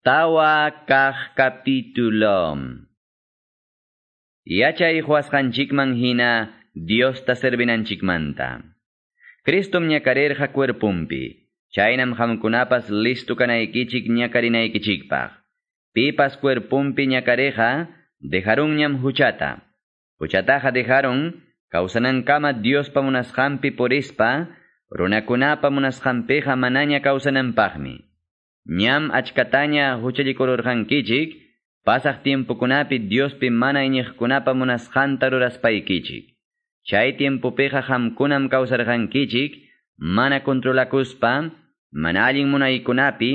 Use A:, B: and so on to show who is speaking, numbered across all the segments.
A: Tawa kah capítulo. Yachay huasqanchikman hina Dios ta servinanchikmanta. Cristum ñakarerja cuerpumpi. Chaynam hamkunapas listu kanaykichik ñakarinaykichikpaq. Pipas cuerpumpi ñakareja dejarunñam huchata. Huchataja dejaron kama Dios pa munasqampi purispa runakunapa munasqampiqa manaña kawsananpaqmi. Ñam achkataña huchallikururqankichik, pasaq tiempokunapi Diospi mana iñiqkunapa munasqanta ruraspaykichik. Chay tiempopiqa hamkunam kawsarqankichik, mana controlakuspa, mana allin munaykunapi,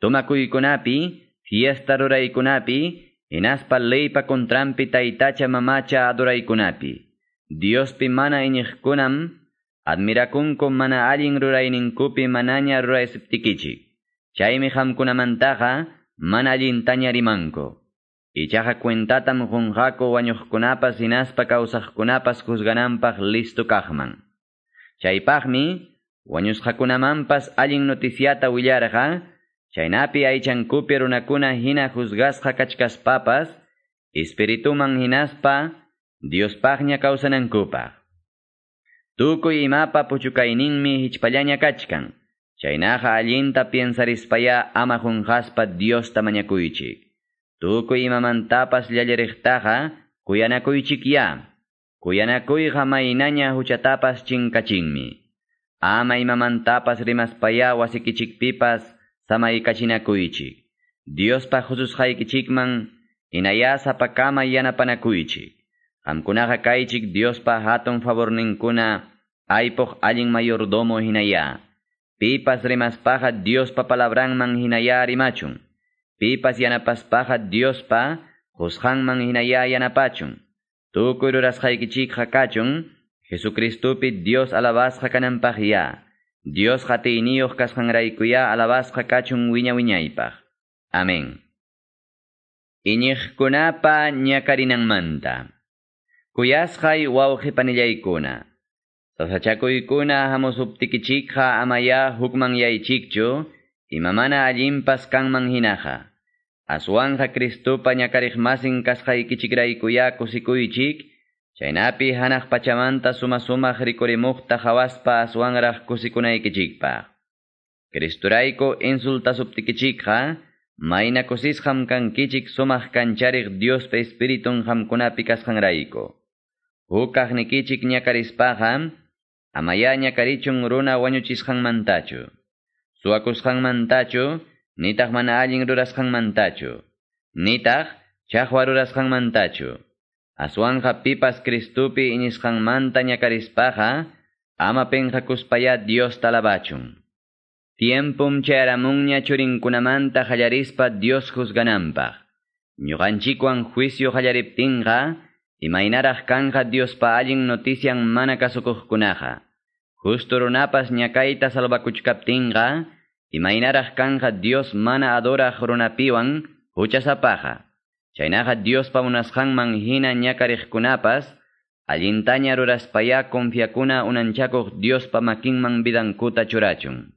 A: tumakuykunapi, fiesta ruraykunapi, hinaspa leypa kontrampi taytacha mamacha adoraykunapi. Diospi mana iñiqkunam, admirakunku mana allin rurayninkupi manaña ruraysiptikichik. Chaymi hamkunamantaqa mana allintaña rimanku. Ichaqa cuentatam junqaku wañuqkunapas hinaspa kawsaqkunapas juzgananpaq listu kaqman. Chaypaqmi wañusqakunamanpas allin noticiata willarqa, chaynapi aychankupi runakuna hina juzgasqa kachkaspapas, espirituman hinaspa Diospaqña kawsanankupaq. Tukuy imapa puchukayninmi hichpallaña kachkan. Chaynaqa allinta piensarispaya ama junqaspa Diosta mañakuychik. Tukuy imamantapas llallariktaqa kuyanakuychikya. Kuyanakuyqa maynaña huchatapas chinkachinmi. Ama imamantapas rimaspaya wasikichikpipas samaykachinakuychik. Diospa hususqaykichikman inayasa pakama yanapanakuychik. Qamkunaqa kaychik Diospa hatun favorninkuna aypoq allin mayordomo hinaya. Pipas rimaspaja Dios pa palabranman hinaya rimachun. Pipas yanapaspaja Dios pa juzhanman hinaya yanapachun. Tukuy rurasqaykichik hakachun, Jesucristupi Dios alabasqa kananpaqya. Dios hatiyniyuq kasqanraykuya alabasqa kachun wiña wiñaypaq. Amén. Iñiqkunapa ñakarinanmanta. Kuyasqay wawqipanillaykuna. Sasachakuykuna hamusuptikichikqa amaya hukman yaychikchu, imamana allimpas kanman hinaqa. Aswanja Cristupa ñakariqmasin kasqaykichikraykuya kusikuychik, chaynapi hanaq pachamanta suma sumaq rikurimuqta hawaspa aswanraq kusikunaykichikpaq. Cristurayku insultasuptikichikqa, mayna kusisqam kankichik sumaq kanchariq Diospa Espiritun hamkunapi kasqanrayku. Hukaq nikichik ñakarispaqa, Amaya karichun runa wañuchisqanmantachu. Suwakusqanmantachu, nitaq mana allin rurasqanmantachu. Nitaq chaqwa rurasqanmantachu. Aswanja pipas Cristupi iñisqanmanta ñakarispaqa, ama penqakuspaya Dios talabachun. Tiempum chayaramunña churinkunamanta hallarispa Dios juzgananpaq. Ñuqanchikwan juicio hallariptinqa, imaynaraq kanja Diospa allin notician mana kasukuqkunaqa. Justo runapas ñakayta salvakuchkaptinqa, imaynaraq kanja Dios mana adoraq runapiwan huchasapaqa. Chaynaqa Diospa munasqanman hina ñakariqkunapas, allintaña ruraspaya confiakuna unanchakuq Diospa makinman vidankuta churachun.